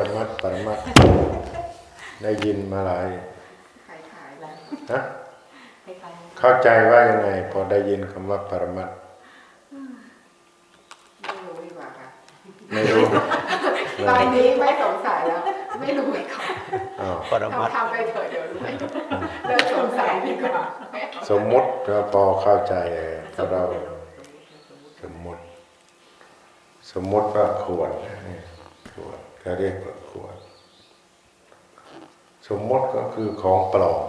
รมัตถ์ปรมัตถ์ได้ยินมาหลายขายขายแล้วฮะคล้ายๆเข้าใจว่ายังไง พอได้ยินคำว่าปรมัตถ์ไม่รู้ดีกว่าค่ะไม่รู้ตอนนี้ไม่สงสัยแล้ว ไม่รู้ไปก่อนอ้าวปรมัตถ์ทำทำไปเถอะเดี๋ยวรู้เลิกสงสัยดีกว่าสมมุติก็พอเข้าใจเออเพราะเราสมมุติ สมมุติว่าขวดเนี่ย ขวดก็เรียกว่าขวด สมมติก็คือของปลอม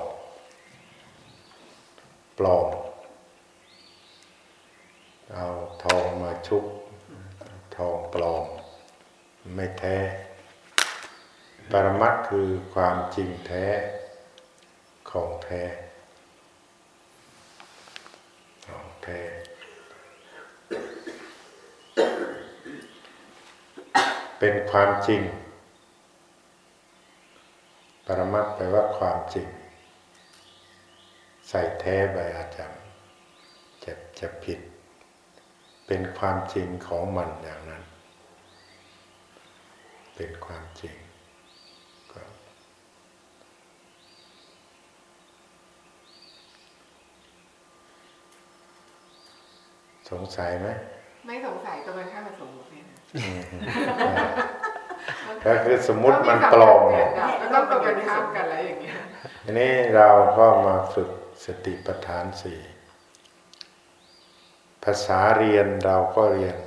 ปลอมเอาทองมาชุบทองปลอม ไม่แท้ ปรมัตคือความจริงแท้ของแท้ของแท้ เป็นความจริง ปรมัตแปลว่าความจริง ใส่แท้ไปอาจจะจะจะผิด เป็นความจริงของมันอย่างนั้น เป็นความจริงสงสัยไหม ไม่สงสัยก็มันแค่มาสมมติเนี่ย ก็คือสมมุติมันปลอมเนี่ยยมันต้องตรงกันข้ามกันแล้วอย่างเงี้ยทีนี้เราก็มาฝึกสติปัฏฐานสี่ภาษาเรียนเราก็เรียน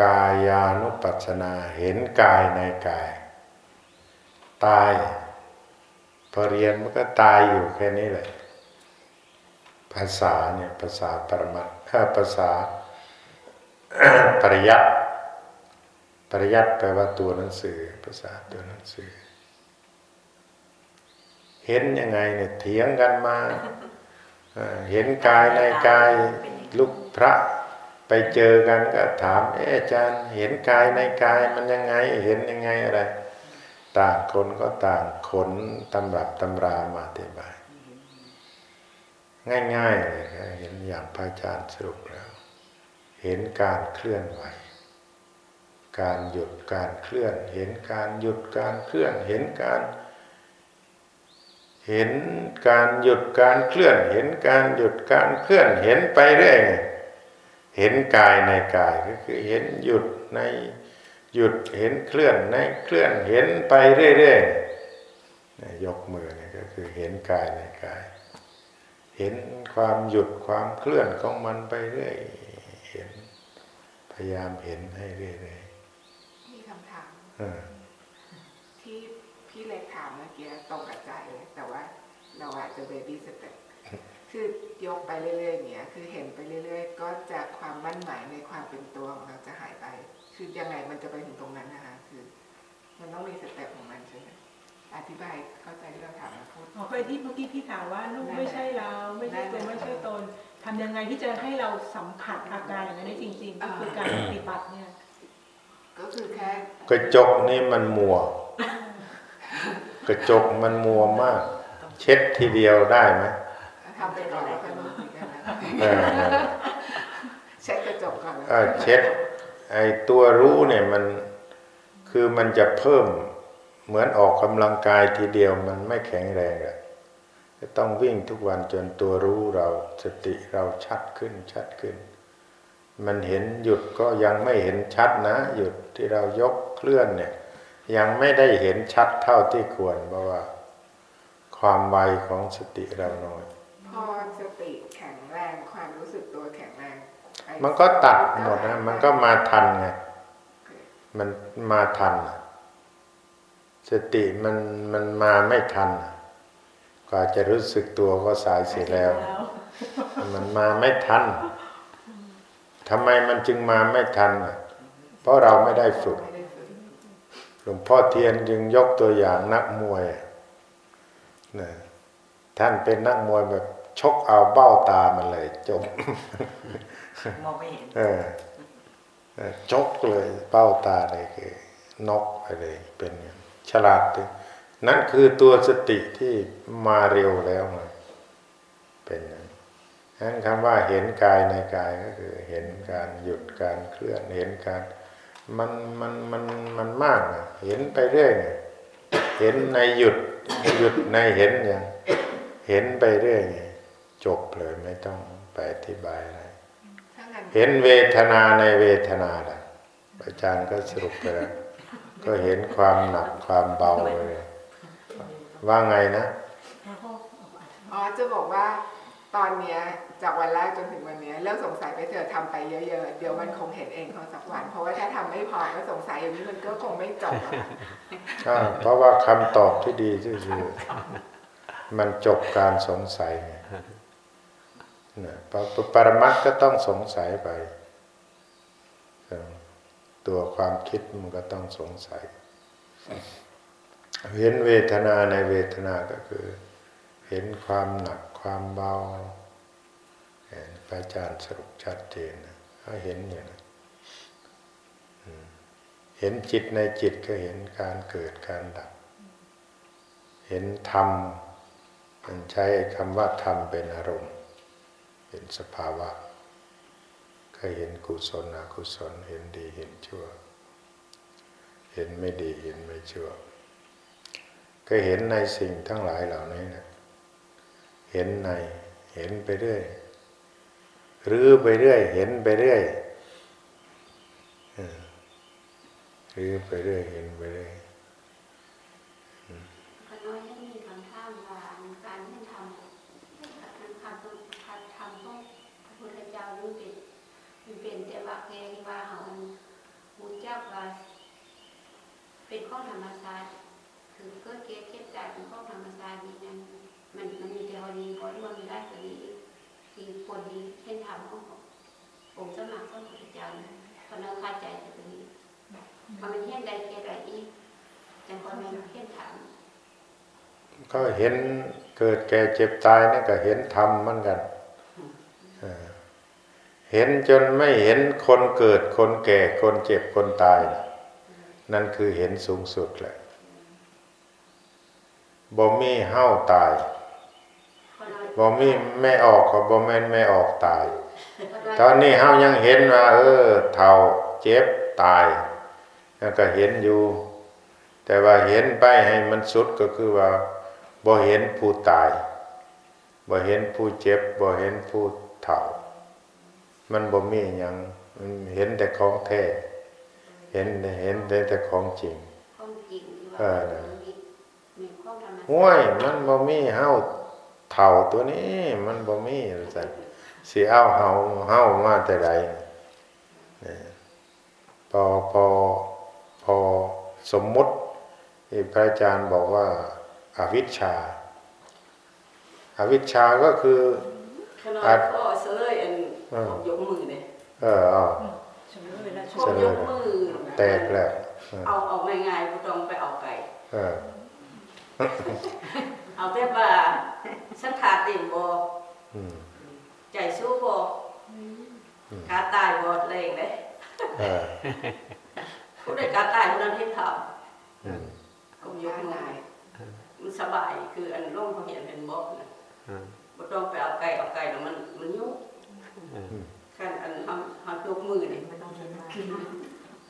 กายานุปัสสนาเห็นกายในกาย ตายพอเรียนมันก็ตายอยู่แค่นี้แหละ ภาษาเนี่ยภาษาปรมัตถ์ภาษา ปริยัติปริยัติแปลว่าตัวหนังสือภาษาตัวหนังสือ เห็นยังไงเนี่ยเถียงกันมาเห็นกายในกายลูกพระไปเจอกันก็ถาม เอออาจารย์เห็นกายในกายมันยังไง เห็นยังไงอะไร ต่างคนก็ต่างขนตำรับตำรามาอธิบาย ง่ายๆเลยเห็นอย่างพระอาจารย์สรุปแล้ว เห็นการเคลื่อนไหว การหยุดการเคลื่อน เห็นการหยุดการเคลื่อน เห็นการ เห็นการหยุดการเคลื่อน เห็นการหยุดการเคลื่อน เห็นไปเรื่อยเห็นกายในกายก็คือเห็นหยุดในหยุดเห็นเคลื่อนในเคลื่อนเห็นไปเรื่อยๆยกมือเนี่ยก็คือเห็นกายในกาย เห็นความหยุดความเคลื่อนของมันไปเรื่อย พยายามเห็นให้เรื่อยมีคำถามๆเออที่พี่เล็กถามเมื่อกี้ตรงกับใจเลยแต่ว่าเราอาจจะเบบี้สเต็ปคือยกไปเรื่อยๆอย่างเงี้ย คือเห็นไปเรื่อย ๆ ก็จะความมั่นหมายในความเป็นตัวของเราจะหายไป คือยังไงมันจะไปถึงตรงนั้นนะคะคือ มันต้องมีสเต็ปของมันใช่ไหมอธิบายเข้าใจที่เราถามมาพูดอ๋อเคยที่เมื่อกี้พี่ถามว่าลูกไม่ใช่เรา ไม่ใช่ตัวไม่ใช่ตน ทำยังไงที่จะให้เราสัมผัสอาการอย่างนั้นได้จริงๆก็คือการปฏิบัติเนี่ย ก็คือแค่กระจกนี่มันมัว กระจกมันมัวมาก เช็ดทีเดียวได้ไหมทำไปก่อนแล้วค่อยมาคุยกันนะเออเช็ดกระจกก่อนแล้วเออเช็ด ไอตัวรู้เนี่ยมันคือมันจะเพิ่มเหมือนออกกำลังกายทีเดียวมันไม่แข็งแรงอะ จะต้องวิ่งทุกวันจนตัวรู้เราสติเราชัดขึ้นชัดขึ้น มันเห็นหยุดก็ยังไม่เห็นชัดนะ หยุดที่เรายกเคลื่อนเนี่ย ยังไม่ได้เห็นชัดเท่าที่ควรเพราะว่า ความไวของสติเราน้อยพอสติแข็งแรงความรู้สึกตัวแข็งแรงไอ้มันก็ตัดหมดนะ มันก็มาทันไงมันมาทันน่ะสติมันมันมาไม่ทันน่ะ กว่าจะรู้สึกตัวก็สายเสียแล้ว มันมาไม่ทันทำไมมันจึงมาไม่ทันน่ะเพราะเราไม่ได้ฝึกไม่ได้ฝึก หลวงพ่อเทียนจึงยกตัวอย่างนักมวยนะท่านเป็นนักมวยแบบชกเอาเบ้าตามันเลยจบมองไม่เห็นเออเออจกเลยเป้าตาเลยคือนกไปเลยเป็นอย่างนั้นฉลาดถึง นั่นคือตัวสติที่มาเร็วแล้วนะเป็นอย่างนั้นนั้นคำว่าเห็นกายในกายก็คือ เห็นการหยุดการเคลื่อนเห็นการมันมันมันมันมากนะเห็นไปเรื่อยไงเห็นในหยุดหยุดในเห็นอย่างเห็นไปเรื่อยไงจบเลยไม่ต้องไปอธิบายอะไรเห็นเวทนาในเวทนาแหละอาจารย์ก็สรุปไปแล้วก็เห็นความหนักความเบาเลย ว่าไงนะอ๋อจะบอกว่าตอนเนี้ยจากวันแรกจนถึงวันเนี้ยเลิกสงสัยไปเถอะทำไปเยอะๆ เดี๋ยวมันคงเห็นเองของสักวัน เพราะว่าถ้าทำไม่พอก็สงสัยอย่างนี้มันก็คงไม่จบอะอ่าเพราะว่าคำตอบที่ดีที่สุดมันจบการสงสัยไงนะปรปรมัตถ์ก็ต้องสงสัยไปเออตัวความคิดมันก็ต้องสงสัย เห็นเวทนาในเวทนาก็คือ เห็นความหนักความเบาเห็นพระอาจารย์สรุปชัดเจนนะเขาเห็นอย่างนั้นเห็นจิตในจิตก็เห็นการเกิดการดับ เห็นธรรมมันใช้คำว่าธรรมเป็นอารมณ์เห็นสภาวะ ก็เห็นกุศลอกุศล เห็นดีเห็นชั่ว เห็นไม่ดีเห็นไม่ชั่ว ก็เห็นในสิ่งทั้งหลายเหล่านี้นะเห็นในเห็นไปเรื่อยรื้อไปเรื่อย เห็นไปเรื่อยรื้อไปเรื่อยเห็นไปเรื่อย ก็น้อยยังมีคำถามว่าการที่ทำการทำการทำของพระพุทธเจ้านี่เป็นมันเป็นแต่ว่าแกว่าเขาบูเจ้าว่าเป็นข้อธรรมชาติคือเกิดเกิดเก็บตายเป็นข้อธรรมชาตินี่นั้นมันมันมีแต่พอดีพอที่มันมีได้ก็ดีที่ ควรดีเช่นทำขององค์สมัครพระพุทธเจ้าเพราะเราคาใจแต่ตรงนี้พอมันเฮี้ยนใดเกิดใดอีกจังคนมันเฮี้ยนถามก็เห็นเกิดแก่เจ็บตายนี่ก็เห็นธรรมเหมือนกันเออเห็นจนไม่เห็นคนเกิดคนแก่คนเจ็บคนตาย นั่นคือเห็นสูงสุดแหละบ่มีเฮ้าตาย บ่มีไม่ออกก็บ่แม่นไม่ออกตาย ตอนนี้เฮายังเห็นว่า เออเท่าเจ็บตายแล้วก็เห็นอยู่ แต่ว่าเห็นไปให้มันสุดก็คือว่าบ่เห็นผู้ตายบ่เห็นผู้เจ็บบ่เห็นผู้เฒ่า มันบ่มีหยังมันเห็นแต่ของแท้เห็นเห็นได้แต่ของจริงความจริงที่เอว่าอมันมีมีความธรรมชาติห้วยมันบ่มีเฮา เฒ่าตัวนี้มันบ่มีซั่นสิเอาเฮาเฮามาแต่ใดเนี่ยพอพอพอสมมุติที่พระอาจารย์บอกว่าอาวิชชาอาวิชชาก็คือขนาอัดดพ่อเสยอันเออยกมือเนี่ยเออเอาเฉลยแล้วพ่อยกมือแตกแล้วเออเอาเอาง่ายๆบ่ต้องไปเอาไก่ เออเอาแต่ว่าสังขารเต็มบ่อืมใจสู้บ่กาตายบ่แรงเด้เออผู้ใดกาตายผู้นั้นเฮ็ดทำอืมก็ยกมือมันสบายคืออันลงเขาเห็นเป็นบ่นะบ่ต้องไปเอาไก่เอาไก่แล้วมันมันยุ่งคันอันทำทำยกมือนี่ไม่ต้องคิดมาก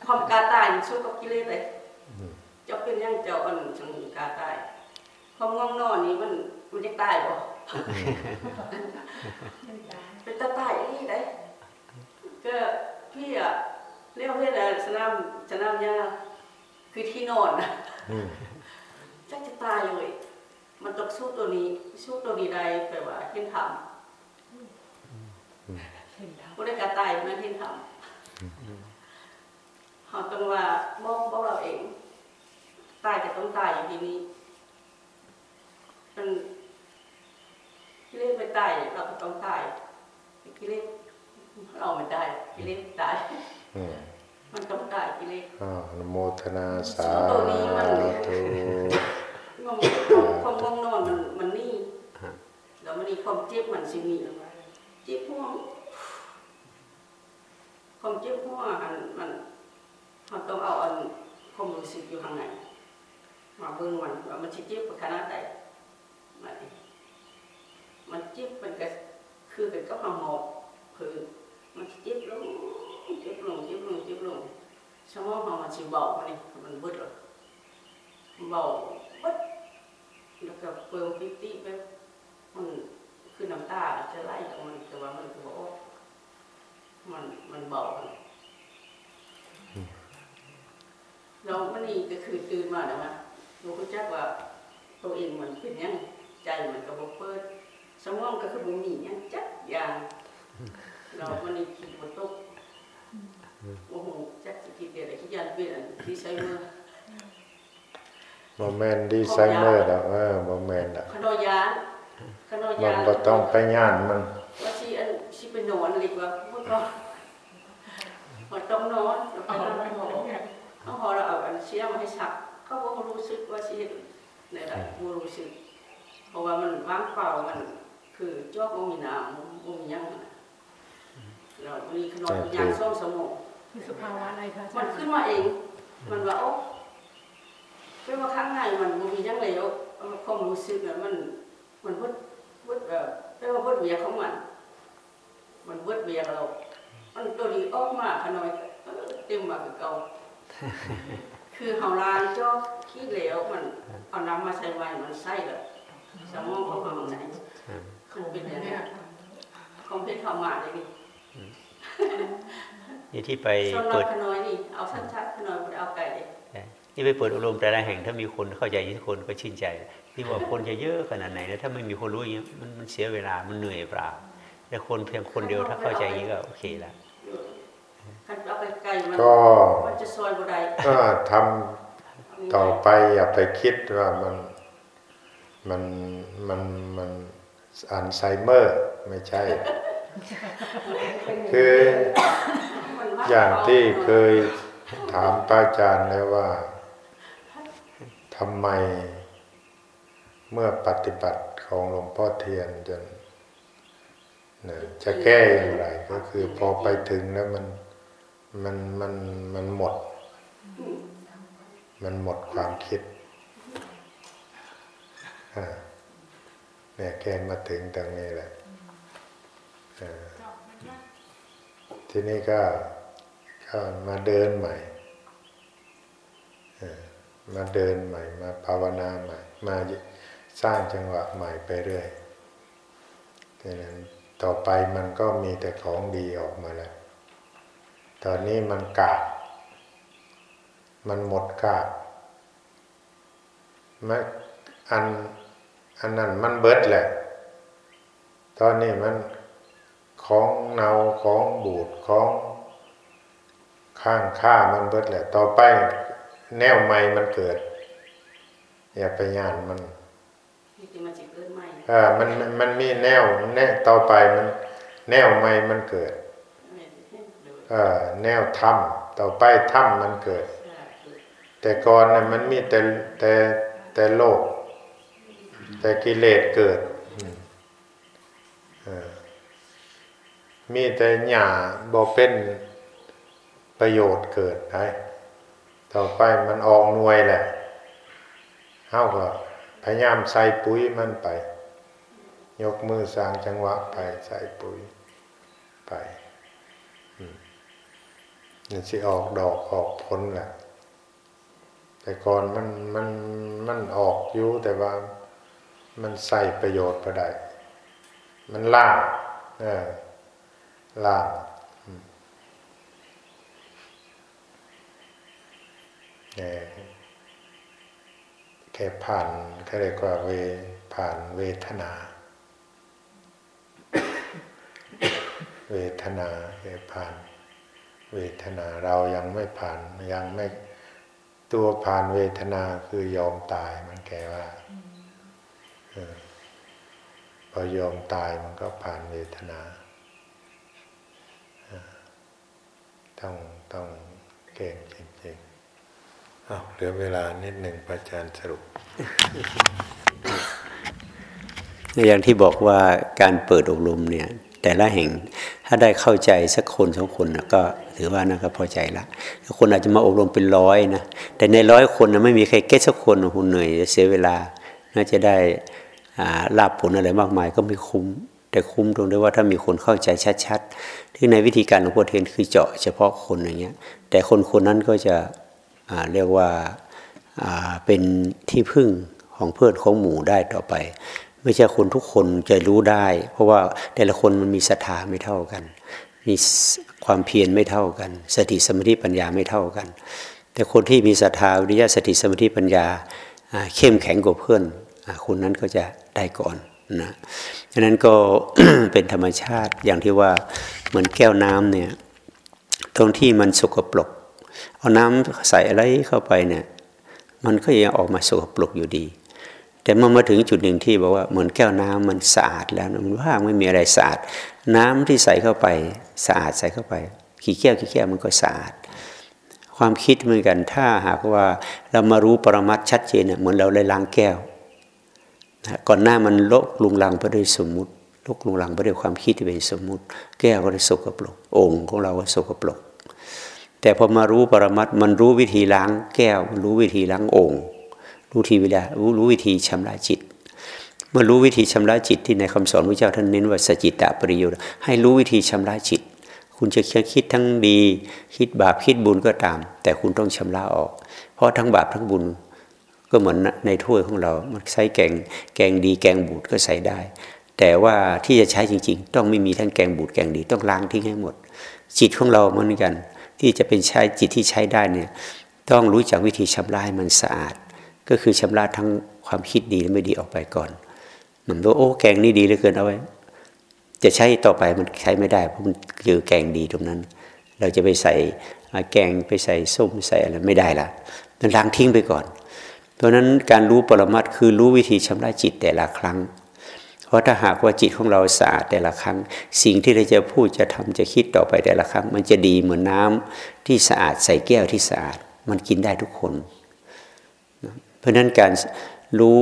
ความกาตายมันสู้กับกิเลสเลยอืมเจ้าเป็นหยังเจ้าอันจังกาตาย ความง่วงนอนนี่มันมันจะตายบ่เป็นตาตายอีนี่ได้ก็พี่อะเรียกเพื่อนอะสนามสนามยาคือที่นอนนะอืมจักจะตายเลย มันต้องสู้ตัวนี้ สู้ตัวนี้ได้แปลว่าเห็นธรรมเห็นแล้วบ่ได้กาตายมันเห็นธรรมเฮาต้องว่าบ่บ่เราเอง ตายก็ต้องตายอยู่ที่นี้ มันกิเลสไม่ตายเราก็ต้องตายกิเลสเราไม่ได้กิเลสตายอืมมันต้องตายกิเลสอ้าวอนุโมทนาสาตัวนี้มันธุงงความง่วงนอนมันมันนี่แล้วมันนี่ความเจ็บมันสิมีเจ็บหัวความเจ็บหัวอันมันมันต้องเอาอันความรู้สึกอยู่ข้างในมาเบิ่งมันว่ามันสิเจ็บขนาดใดมันนี่มันเจ็บมันก็คือเป็นกับหมอกคือมันเจ็บลงเจ็บลงเจ็บลงเจ็บลงสมองเขามันสิเบามันนี่มันบิดเลยเบาบิดแล้วก็เปิมปิติแบบมันคือน้ำตาจะไหลออกมันแต่ว่ามันก็บอกว่ามันมันเบาเรามันนี่ก็คือตื่นมาแล้วนะรู้จักว่าตัวเองมันเป็นยังใจมันก็บอกเปิด มองก็คือบ่มีหยังจักอย่างเรามันนี่คิดบ่ตกโอ้โหจักสิคิดเดี๋ยวได้คิดยันเป็นอันที่ใช้มือโมเมนต์ดีไซเนอร์ดอกเออโมเมนต์อะขนอยานขนอมันยานก็ต้องไปย่านมันว่าสิอันสิไปนอนเลยว่าเมื่อก่อนพอต้องนอนแล้วไปนอนหอต้องหอเราเอาอันเสียมาให้สักเขาบ่รู้สึกว่าสิเฮ็ดในไรบ่รู้สึกเพราะว่ามันว่างเปล่ามัน คือจอกบ่มีน้ำบ่มีหยังเรามีขนมยางส้มสมองคือสภาวะอะไรคะอาจามัรนย์ขึ้นมาเอง มันว่าโอ้เป็นว่าข้างในมันบ่มีหยังแล้วความรู้สึกน่ะมันมันเบิดเบิดแบบเป็นว่าเบิดเวียของมัน มันเบิดเวียเรา มันตัวนี้ออกมาขน้อยเออเต็มมาคือเก่าคือเฮาล้างจอกขี้เหลวมันเอาน้ำมาใส่ไว้มันใส่แล้วสมองของเฮาไหน คือเป็นอย่างนี้คอมเพลตเข้ามาเลยนี่นี่ที่ไปส่วนเราเปิดขน้อยนี่เอาสั้นๆขน้อยบ่ได้เอาไก่เลยที่ไปเปิดอบรมแต่ละแห่งถ้ามีคนเข้าใจทุกคนก็ชื่นใจ ที่ว่าคนจะเยอะขนาดไหนแล้วถ้าไม่มีคนรู้อย่างเงี้ยมันมันเสียเวลามันเหนื่อยเปล่าแต่คนเพียงคนเดียวถ้าเข้าใจอย่างนี้ก็โอเคละคันเอาไปไก่มันก็มันจะซอยบ่ได้ก็ทำต่อไปอย่าไปคิดว่ามันมันมันมัน อัลไซเมอร์ไม่ใช่ คือมันว่อย่างที่เคยถามป้าอาจารย์แล้วว่าทำไมเมื่อปฏิบัติของหลวงพ่อเทียนจนนะจะแก้อย่างไรก็คือพอไปถึงแล้วมันมันมันมันหมด มันหมดความคิดอ่า เนี่ยแกมาถึงตรงนี้แหละอ่าทีนี้ก็ก็มาเดินใหม่เออมาเดินใหม่ มาภาวนาใหม่ มาสร้างจังหวะใหม่ไปเรื่อยดังนั้นต่อไปมันก็มีแต่ของดีออกมาแล้ว ตอนนี้มันกาดมันหมดกาดมันอัน อันนั้นมันเบิดแหละ ตอนนี้มันของเนาของบูดของข้างค่ามันเบิดแหละ ต่อไปแนวใหม่มันเกิด อย่าไปย่านมันนี่ที่มันสิเกิดใหม่เออมันมันมันมีแนวแนวต่อไปมัน แนวใหม่มันเกิดแม่นเด้อเออแนวถ้ำต่อไปถ้ำมันเกิดใช่เกิด แต่ก่อนน่ะมันมีแต่แต่แต่โลก แต่กิเลสเกิดมีแต่หญ้าบ่เป็นประโยชน์เกิดได้ต่อไปมันออกหน่วยแหละเฮาก็พยายามใส่ปุ๋ยมันไป ยกมือสร้างจังหวะไปใส่ปุ๋ยไปอืมนี่สิออกดอกออกผลแหละแต่ก่อนมันมันมันออกอยู่แต่ว่า มันใส่ประโยชน์ไปได้ มันล่างเออล่างเออแค่ผ่านเขาเรียกว่าเวผ่านเวทนา เวทนาแค่ผ่าน เวทนาเรายังไม่ผ่านยังไม่ตัวผ่านเวทนาคือยอมตายมันแกว่า พอยอมตายมันก็ผ่านเวทนา ต้องต้องเก่งจริงๆเอาเหลือเวลานิดหนึ่งพระอาจารย์สรุป อย่างที่บอกว่าการเปิดอบรมเนี่ย แต่ละแห่งถ้าได้เข้าใจสักคนสองคนนะก็ถือว่านั่นก็พอใจละคนอาจจะมาอบรมเป็นร้อยนะแต่ในร้อยคนนะไม่มีใครเก็ตสักคนคุณเหนื่อยเสียเวลาน่าจะได้ ลาบผลอะไรมากมายก็ไม่คุ้ม แต่คุ้มตรงที่ว่าถ้ามีคนเข้าใจชัดๆที่ในวิธีการหลวงพ่อเทียนคือเจาะเฉพาะคนอย่างเงี้ย แต่คนคนนั้นก็จะเรียกว่าเป็นที่พึ่งของเพื่อนของหมู่ได้ต่อไป ไม่ใช่คนทุกคนจะรู้ได้ เพราะว่าแต่ละคนมันมีศรัทธาไม่เท่ากัน มีความเพียรไม่เท่ากัน สติสมาธิปัญญาไม่เท่ากัน แต่คนที่มีศรัทธาวิริยะสติสมาธิปัญญาเข้มแข็งกว่าเพื่อน คนนั้นก็จะได้ก่อนนะฉะนั้นก็เป็นธรรมชาติอย่างที่ว่าเหมือนแก้วน้ำเนี่ยตรงที่มันสกปรกเอาน้ำใส่อะไรเข้าไปเนี่ยมันก็ยังออกมาสกปรกอยู่ดี แต่เมื่อมาถึงจุดหนึ่งที่บอกว่าเหมือนแก้วน้ำมันสะอาดแล้วมันว่างไม่มีอะไรสะอาด น้ำที่ใส่เข้าไปสะอาดใส่เข้าไปขี้แก้วขี้แก้วมันก็สะอาด ความคิดเหมือนกันถ้าหากว่าเรามารู้ปรมัตชัดเจนเหมือนเราเลยล้างแก้ว ก่อนหน้ามันโลกลุงลังไปด้วยสมมุติโลกลุงลังไปด้วยความคิดที่เป็นสมมุติ แก้วก็ได้สกปรกองค์ของเราก็สกปรกแต่พอมารู้ปรมัตมันรู้วิธีล้างแก้วมันรู้วิธีล้างองค์รู้ทีเวลารู้รู้วิธีชำระจิต เมื่อรู้วิธีชำระจิตที่ในคำสอนพระเจ้าท่านเน้นว่าสจิตตปริโยชน์ให้รู้วิธีชำระจิต คุณจะคิดทั้งดี คิดบาปคิดบุญก็ตาม แต่คุณต้องชำระออก เพราะทั้งบาปทั้งบุญ ก็เหมือนในถ้วยของเรา มันใช้แกงแกงดีแกงบูดก็ใส่ได้ แต่ว่าที่จะใช้จริง ๆ ต้องไม่มีทั้งแกงบูดแกงดีต้องล้างทิ้งให้หมด จิตของเราเหมือนกัน ที่จะเป็นใช้จิตที่ใช้ได้เนี่ยต้องรู้จักวิธีชำระให้มันสะอาด ก็คือชำระทั้งความคิดดีและไม่ดีออกไปก่อนเหมือนว่าโอ้แกงนี่ดีเหลือเกินเอาไว้ จะใช้ต่อไปมันใช้ไม่ได้เพราะมันคือแกงดีตรงนั้น เราจะไปใส่แกงไปใส่ส้มใส่อะไรไม่ได้ละมันล้างทิ้งไปก่อน เพราะนั้นการรู้ปรมัตคือรู้วิธีชำระจิตแต่ละครั้ง เพราะถ้าหากว่าจิตของเราสะอาดแต่ละครั้ง สิ่งที่เราจะพูดจะทำจะคิดต่อไปแต่ละครั้ง มันจะดีเหมือนน้าที่สะอาดใส่แก้วที่สะอาด มันกินได้ทุกคน เพราะนั้นการรู้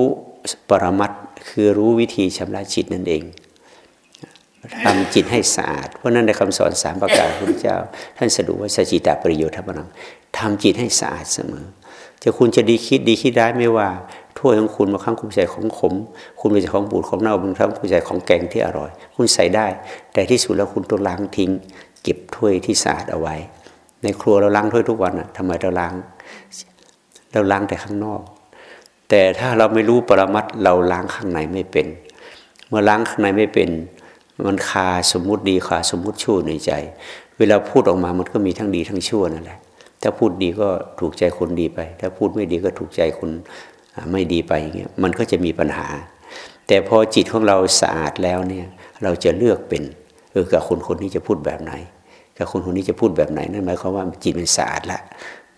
ปรมัตคือรู้วิธีชำระจิตนั่นเองทำจิตให้สะอาด เพราะนั้นในคำสอนสามประการพระเจ้า ท่านสรุปว่าสจิตาประโยชน์ธรรมนังทำจิตให้สะอาดเสมอ จะคุณจะดีคิดดีคิดได้ไม่ว่าถ้วยของคุณบางครั้งคุณใส่ของขม คุณไปใส่ของบูดของเน่าบางครั้งคุณใส่ของแกงที่อร่อย คุณใส่ได้ แต่ที่สุดแล้วคุณต้องล้างทิ้ง เก็บถ้วยที่สะอาดเอาไว้ ในครัวเราล้างถ้วยทุกวันอะทำไมเราล้าง เราล้างแต่ข้างนอก แต่ถ้าเราไม่รู้ปรมัตเราล้างข้างในไม่เป็น เมื่อล้างข้างในไม่เป็น มันคาสมมุติดีคาสมมุติชั่วในใจ เวลาพูดออกมามันก็มีทั้งดีทั้งชั่วนั่นแหละ ถ้าพูดดีก็ถูกใจคนดีไป ถ้าพูดไม่ดีก็ถูกใจคนไม่ดีไปอย่างเงี้ยมันก็จะมีปัญหา แต่พอจิตของเราสะอาดแล้วเนี่ยเราจะเลือกเป็นเออกับคนคนนี้จะพูดแบบไหน กับคนคนนี้จะพูดแบบไหนนั่นหมายความว่าจิตมันสะอาดละ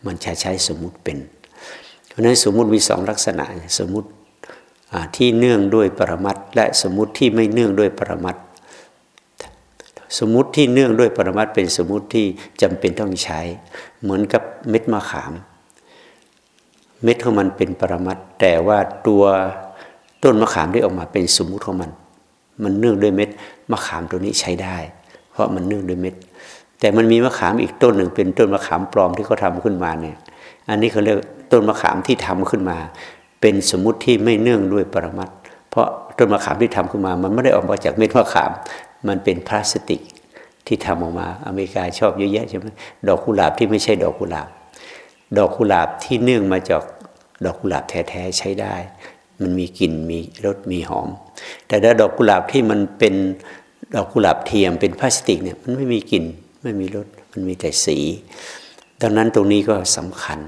มันใช้ใช้สมมุติเป็น เพราะนั้นสมมุติมีสองลักษณะสมมุติที่เนื่องด้วยปรมัตและสมมุติที่ไม่เนื่องด้วยปรมัตสมมุติที่เนื่องด้วยปรมัตเป็นสมมุติที่จำเป็นต้องใช้ เหมือนกับเม็ดมะขาม เม็ดของมันเป็นปรมัตแต่ว่าตัวต้นมะขามที่ออกมาเป็นสมมุติของมัน มันเนื่องด้วยเม็ดมะขามตัวนี้ใช้ได้ เพราะมันเนื่องด้วยเม็ด แต่มันมีมะขามอีกต้นหนึ่งเป็นต้นมะขามปลอมที่เขาทาขึ้นมาเนี่ย อันนี้เขาเรียกต้นมะขามที่ทำขึ้นมา เป็นสมมุติที่ไม่เนื่องด้วยปรมัตเพราะต้นมะขามที่ทำขึ้นมา มันไม่ได้ออกมาจากเม็ดมะขาม มันเป็นพลาสติก ที่ทำออกมา อเมริกาชอบเยอะแยะใช่ไหมดอกกุหลาบที่ไม่ใช่ดอกกุหลาบ ดอกกุหลาบที่เนื่องมาจากดอกกุหลาบแท้ๆใช้ได้ มันมีกลิ่นมีรสมีหอม แต่ถ้าดอกกุหลาบที่มันเป็นดอกกุหลาบเทียมเป็นพลาสติกเนี่ยมันไม่มีกลิ่นไม่มีรสมันมีแต่สีดังนั้นตรงนี้ก็สำคัญ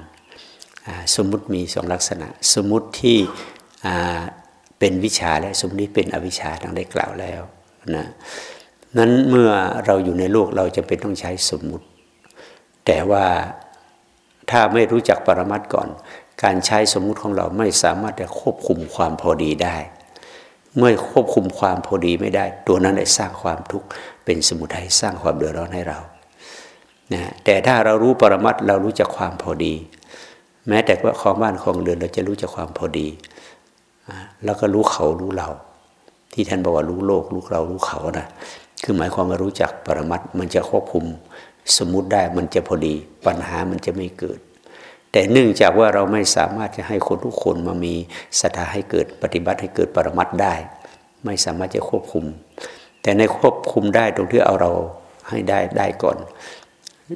สมมุติมีสองลักษณะ สมมุติที่เป็นวิชาและสมมติเป็นอวิชชาดังได้กล่าวแล้วนะ นั้นเมื่อเราอยู่ในโลกเราจะเป็นต้องใช้สมมุติ แต่ว่าถ้าไม่รู้จักปรมัตก่อน การใช้สมมุติของเราไม่สามารถจะควบคุมความพอดีได้ เมื่อควบคุมความพอดีไม่ได้ ตัวนั้นได้สร้างความทุกข์เป็นสมุทัยสร้างความเดือดร้อนให้เรานะแต่ถ้าเรารู้ปรมัตเรารู้จักความพอดี แม้แต่ว่าของบ้านของเรือนเราจะรู้จักความพอดี แล้วก็รู้เขารู้เรา ที่ท่านบอกว่ารู้โลกรู้เรารู้เขานะ คือหมายความว่ารู้จักปรมัตมันจะควบคุมสมมุติได้มันจะพอดีปัญหามันจะไม่เกิด แต่เนื่องจากว่าเราไม่สามารถจะให้คนทุกคนมามีศรัทธาให้เกิดปฏิบัติให้เกิดปรมัตได้ ไม่สามารถจะควบคุม แต่ในควบคุมได้ตรงที่เอาเราให้ได้ได้ก่อน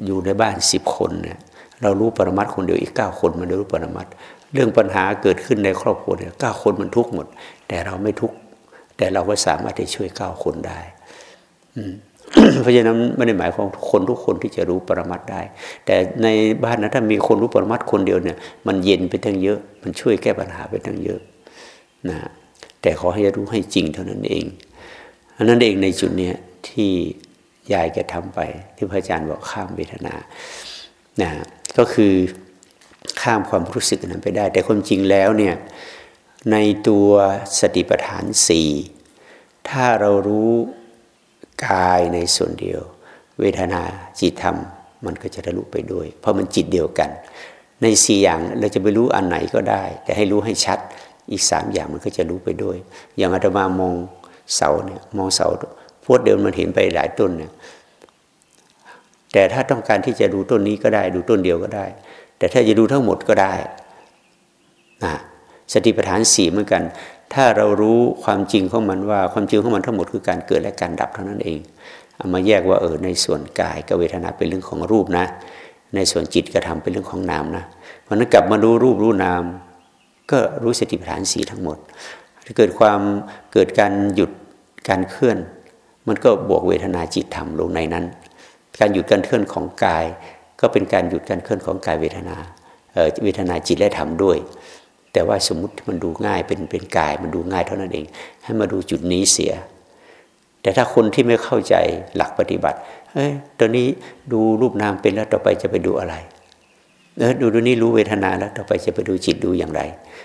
อยู่ในบ้านสิบคนเนี่ยเรารู้ปรมัตคนเดียวอีกเก้าคนมันรู้ปรมัตเรื่องปัญหาเกิดขึ้นในครอบครัวเนี่ยเก้าคนมันทุกข์หมด แต่เราไม่ทุกข์แต่เราก็สามารถที่ช่วยเก้าคนได้ เพราะฉะนั้นไม่ได้หมายความคนทุกคนที่จะรู้ปรมัตได้ แต่ในบ้านนะถ้ามีคนรู้ปรมัตคนเดียวเนี่ย มันเย็นไปทั้งเยอะ มันช่วยแก้ปัญหาไปทั้งเยอะนะแต่ขอให้รู้ให้จริงเท่านั้นเองอันนั้นเองในจุดนี้ที่ยายแกทำไป ที่พระอาจารย์บอกข้ามเวทนานะก็คือข้ามความรู้สึกนั้นไปได้ แต่ความจริงแล้วเนี่ยในตัวสติปัฏฐานสี่ถ้าเรารู้ กายในส่วนเดียว เวทนาจิตธรรม มันก็จะทะลุไปด้วย เพราะมันจิตเดียวกัน ในสี่อย่างเราจะไปรู้อันไหนก็ได้ แต่ให้รู้ให้ชัดอีกสามอย่างมันก็จะรู้ไปด้วย อย่างอาตมามองเสาเนี่ยมองเสาพวดเดินมันเห็นไปหลายต้นเนี่ยแต่ถ้าต้องการที่จะดูต้นนี้ก็ได้ ดูต้นเดียวก็ได้ แต่ถ้าจะดูทั้งหมดก็ได้นะสติปัฏฐานสี่เหมือนกัน ถ้าเรารู้ความจริงของมันว่าความจริงของมันทั้งหมดคือการเกิดและการดับเท่านั้นเองเอามาแยกว่าเออในส่วนกายกับเวทนาเป็นเรื่องของรูปนะ ในส่วนจิตกระทำเป็นเรื่องของนามนะเพราะนั้นกลับมาดูรูปรู้นาม ก็รู้สติปัฏฐานสีทั้งหมดถ้าเกิดความเกิดการหยุดการเคลื่อน มันก็บวกเวทนาจิตธรรมลงในนั้น การหยุดการเคลื่อนของกาย ก็เป็นการหยุดการเคลื่อนของกายเวทนาเวทนาจิตและธรรมด้วย แต่ว่าสมมติมันดูง่ายเป็นเป็นกายมันดูง่ายเท่านั้นเอง ให้มาดูจุดนี้เสีย แต่ถ้าคนที่ไม่เข้าใจหลักปฏิบัติเฮ้ยตอนนี้ดูรูปนามเป็นแล้วต่อไปจะไปดูอะไรเออดูตรงนี้รู้เวทนาแล้วต่อไปจะไปดูจิตดูอย่างไร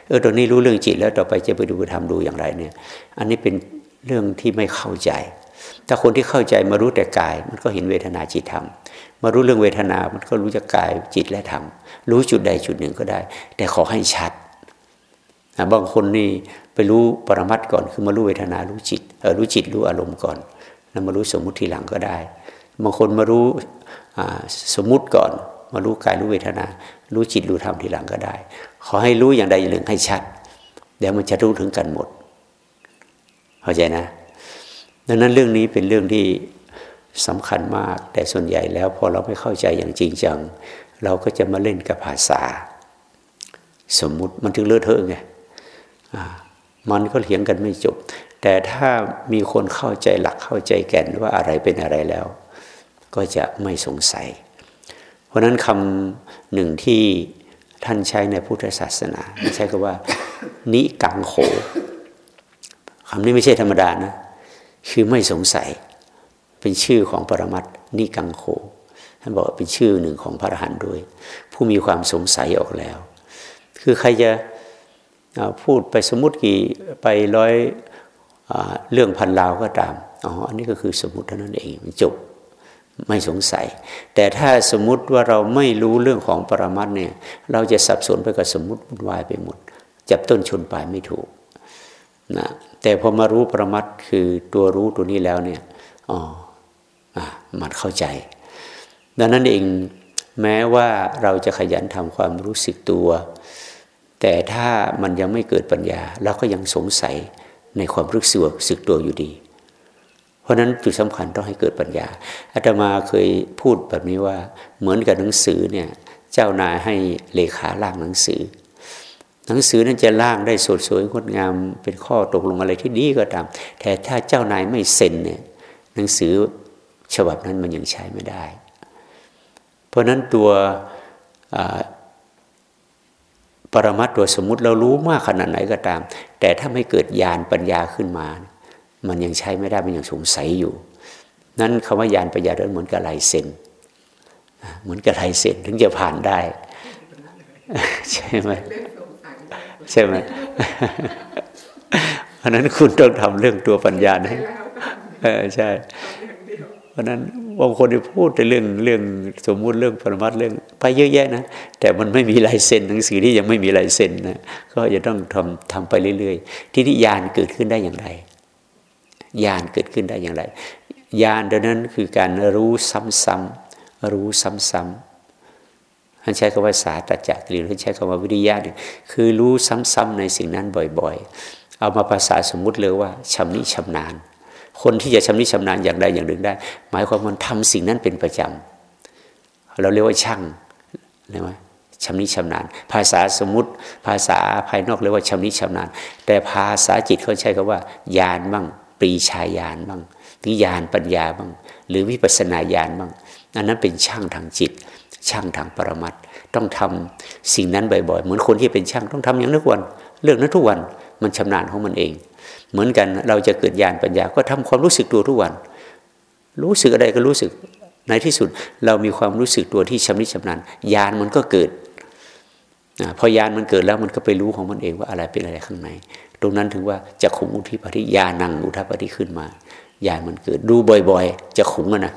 เออตรงนี้รู้เรื่องจิตแล้วต่อไปจะไปดูธรรมดูอย่างไรเนี่ย อันนี้เป็นเรื่องที่ไม่เข้าใจ ถ้าคนที่เข้าใจมารู้แต่กาย มันก็เห็นเวทนาจิตธรรม มารู้เรื่องเวทนา มันก็รู้จักกายจิตและธรรม รู้จุดใดจุดหนึ่งก็ได้ แต่ขอให้ชัด บางคนนี่ไปรู้ปรมัตก่อนคือมารู้เวทนารู้จิตเออรู้จิตรู้อารมณ์ก่อนแล้วมารู้สมมุติทีหลังก็ได้บางคนมารู้สมมุติก่อน มารู้กายรู้เวทนา รู้จิตรู้ธรรมทีหลังก็ได้ ขอให้รู้อย่างใดอย่างหนึ่งให้ชัดเดี๋ยวมันจะรู้ถึงกันหมดเข้าใจนะ ดังนั้นเรื่องนี้เป็นเรื่องที่สำคัญมาก แต่ส่วนใหญ่แล้วพอเราไม่เข้าใจอย่างจริงจัง เราก็จะมาเล่นกับภาษา สมมุติมันถึงเลอะเทอะไง มันก็เถียงกันไม่จบ แต่ถ้ามีคนเข้าใจหลักเข้าใจแก่นว่าอะไรเป็นอะไรแล้ว ก็จะไม่สงสัย เพราะนั้นคำหนึ่งที่ท่านใช้ในพุทธศาสนาใช้คำว่า นิกังโขคำนี้ไม่ใช่ธรรมดานะ คือไม่สงสัย เป็นชื่อของปรมัตนิกังโขท่านบอกเป็นชื่อหนึ่งของพระอรหันต์ด้วย ผู้มีความสงสัยออกแล้ว คือใครจะ พูดไปสมมติกี่ไปร้อยเรื่องพันลาวก็ตามอ๋ออันนี้ก็คือสมมติเท่านั้นเองมันจบไม่สงสัย แต่ถ้าสมมติว่าเราไม่รู้เรื่องของปรมัตเนี่ย เราจะสับสนไปกับสมมติวุ่นวายไปหมด จับต้นชนปลายไม่ถูกนะแต่พอมารู้ปรมัตคือตัวรู้ตัวนี้แล้วเนี่ยอ๋ออะมันเข้าใจ ดังนั้นเองแม้ว่าเราจะขยันทำความรู้สึกตัว แต่ถ้ามันยังไม่เกิดปัญญาเราก็ยังสงสัยในความรู้สึกสึกตัวอยู่ดี เพราะนั้นจุดสำคัญต้องให้เกิดปัญญาอาตมาเคยพูดแบบนี้ว่าเหมือนกับหนังสือเนี่ยเจ้านายให้เลขาล่างหนังสือ หนังสือนั้นจะล่างได้สดสวยงดงามเป็นข้อตกลงอะไรที่ดีก็ตาม แต่ถ้าเจ้านายไม่เซ็นเนี่ยหนังสือฉบับนั้นมันยังใช้ไม่ได้ เพราะนั้นตัว ปรมัตตัวสมมุติเรารู้มากขนาดไหนก็ตาม แต่ถ้าไม่เกิดญาณปัญญาขึ้นมา มันยังใช้ไม่ได้มันยังสงสัยอยู่ นั้นคำว่าญาณปัญญาเดินเหมือนกับลายเซ็นเหมือนกับลายเซ็นถึงจะผ่านได้ ใช่ไหมใช่ไหมเพราะนั้นคุณต้องทำเรื่องตัวปัญญานะเออใช่ เพราะนั้นบางคนที่พูดแต่เรื่องเรื่องสมมุติเรื่องปรมัตเรื่องไปเยอะแยะนะแต่มันไม่มีลายเซ็นหนังสือที่ยังไม่มีลายเซ็นนะก็จะต้องทำทำไปเรื่อย ๆ ที่นิยานเกิดขึ้นได้อย่างไรญาณเกิดขึ้นได้อย่างไรญาณดังนั้นคือการรู้ซ้ำๆรู้ซ้ำๆท่านใช้คำว่าสาตจักหรือท่านใช้คำว่าวิริยะเนี่ยคือรู้ซ้ำๆในสิ่งนั้นบ่อย ๆ เอามาภาษาสมมุติเลยว่าชำนิชำนาญ คนที่จะชำนิชำนาญอย่างใดอย่างหนึ่งได้ หมายความว่าทำสิ่งนั้นเป็นประจำเราเรียกว่าช่างเรียกว่าชำนิชำนาญ ภาษาสมมติภาษาภายนอกเรียกว่าชำนิชำนาญ แต่ภาษาจิตเขาใช้คำว่าญาณบ้างปรีชาญาณบ้างวิญาณปัญญาบ้าง หรือวิปัสนาญาณบ้างอันนั้นเป็นช่างทางจิต ช่างทางปรมัตถ์ต้องทำสิ่งนั้นบ่อยๆ เหมือนคนที่เป็นช่างต้องทำอย่างทุกวัน เรื่องนั้นทุกวันมันชำนาญของมันเอง เหมือนกันเราจะเกิดญาณปัญญา ก็ทำความรู้สึกตัวทุกวัน รู้สึกอะไรก็รู้สึกในที่สุดเรามีความรู้สึกตัวที่ชำนิชำนาญญาณมันก็เกิดนะพอยานมันเกิดแล้วมันก็ไปรู้ของมันเองว่าอะไรเป็นอะไรข้างใน ตรงนั้นถึงว่าจะขุมอุทิปฏิญาณังอุทัปฏิขึ้นมาญาณมันเกิดดูบ่อยๆ จะขุมกันนะ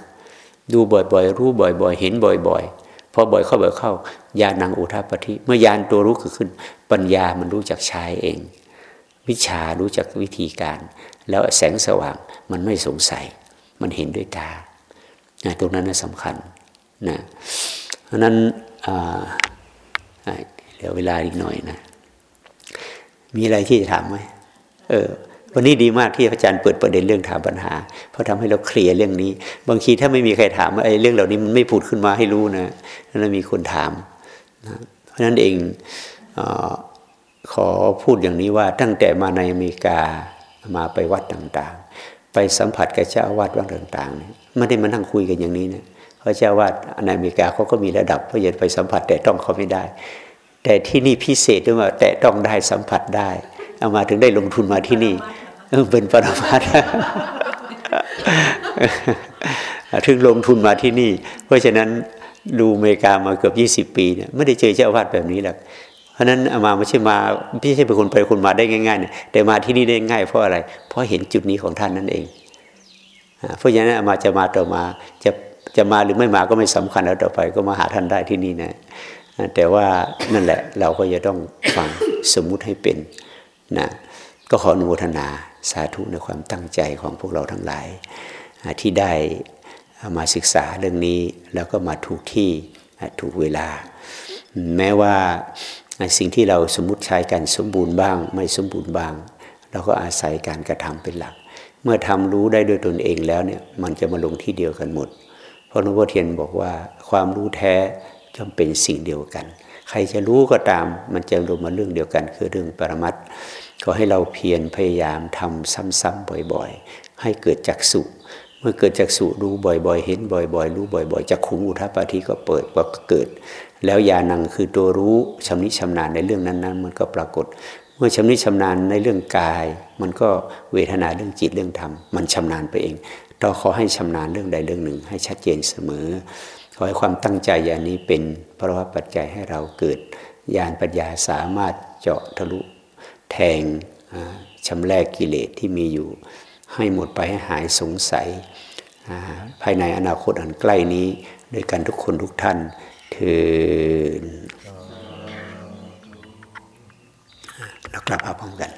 ดูบ่อยๆ รู้บ่อยๆ เห็นบ่อยๆ พอบ่อยเข้าบ่อยเข้าญาณังอุทัปฏิเมื่อยานตัวรู้เกิดขึ้น ปัญญามันรู้จักใช้เอง วิชารู้จักวิธีการ แล้วแสงสว่างมันไม่สงสัย มันเห็นด้วยตานะตรงนั้นสำคัญนะเพราะนั้นเหลือเวลาอีกหน่อยนะ มีอะไรที่จะถามไหมเออวันนี้ดีมากที่อาจารย์เปิดประเด็นเรื่องถามปัญหา เพราะทำให้เราเคลียร์เรื่องนี้ บางทีถ้าไม่มีใครถามไอ้เรื่องเหล่านี้มันไม่พูดขึ้นมาให้รู้นะแล้วมีคนถามนะเพราะนั้นเองอ ขอพูดอย่างนี้ว่าตั้งแต่มาในอเมริกามาไปวัดต่างๆ ไปสัมผัสกับเจ้าอาวาสวัดต่างๆไม่ได้มานั่งคุยกันอย่างนี้นะเพราะเจ้าวาสในอเมริกาเขาก็มีระดับเพราะอย่าไปสัมผัสแต่ต้องเขาไม่ได้ แต่ที่นี่พิเศษด้วยว่าแต่ต้องได้สัมผัสได้ เอามาถึงได้ลงทุนมาที่นี่เป็นปรมาทถึงลงทุนมาที่นี่ เพราะฉะนั้นดูอเมริกามาเกือบยี่สิบปีเนี่ยไม่ได้เจอเจ้าวาสแบบนี้หรอก ราะนั้นอามาไม่ใช่มาไม่ใช่เป็นคนไปคนมาได้ง่ายๆเนี่ยแต่มาที่นี่ได้ง่ายเพราะอะไร เพราะเห็นจุดนี้ของท่านนั่นเองเพราะฉะนั้นอามาจะมาต่อมาจะจะมาหรือไม่มาก็ไม่สำคัญแล้วต่อไปก็มาหาท่านได้ที่นี่นะแต่ว่านั่นแหละเราก็จะต้องฟังสมมุติให้เป็นนะก็ขออนุโมทนาสาธุในความตั้งใจของพวกเราทั้งหลาย ที่ได้มาศึกษาเรื่องนี้แล้วก็มาถูกที่ถูกเวลา แม้ว่า สิ่งที่เราสมมติใช้กันสมบูรณ์บ้าง ไม่สมบูรณ์บ้าง เราก็อาศัยการกระทำเป็นหลัก เมื่อทำรู้ได้ด้วยตนเองแล้วเนี่ยมันจะมาลงที่เดียวกันหมด เพราะหลวงพ่อเทียนบอกว่าความรู้แท้จำเป็นสิ่งเดียวกัน ใครจะรู้ก็ตามมันจะรวมมาเรื่องเดียวกัน คือเรื่องปรมัตก็ให้เราเพียรพยายามทำซ้ำๆบ่อยๆ ให้เกิดจักสุเมื่อเกิดจักสุรู้บ่อยๆ เห็นบ่อยๆ รู้บ่อยๆจักขุงอุทัปปาทิก็เปิดก็เกิด แล้วยานังคือตัวรู้ชำนิชำนาญในเรื่องนั้น ๆ มันก็ปรากฏ เมื่อชำนิชำนาญในเรื่องกาย มันก็เวทนาเรื่องจิตเรื่องธรรมมันชำนาญไปเองเราขอให้ชำนาญเรื่องใดเรื่องหนึ่ง ให้ชัดเจนเสมอขอให้ความตั้งใจอย่างนี้เป็นเพราะว่าปัจจัยให้เราเกิดญาณปัญญาสามารถเจาะทะลุ แทงชำแรกกิเลสที่มีอยู่ ให้หมดไปให้หายสงสัย ภายในอนาคตอันใกล้นี้ โดยกันทุกคนทุกท่าน ถืนเรากลับมาพร้อมกัน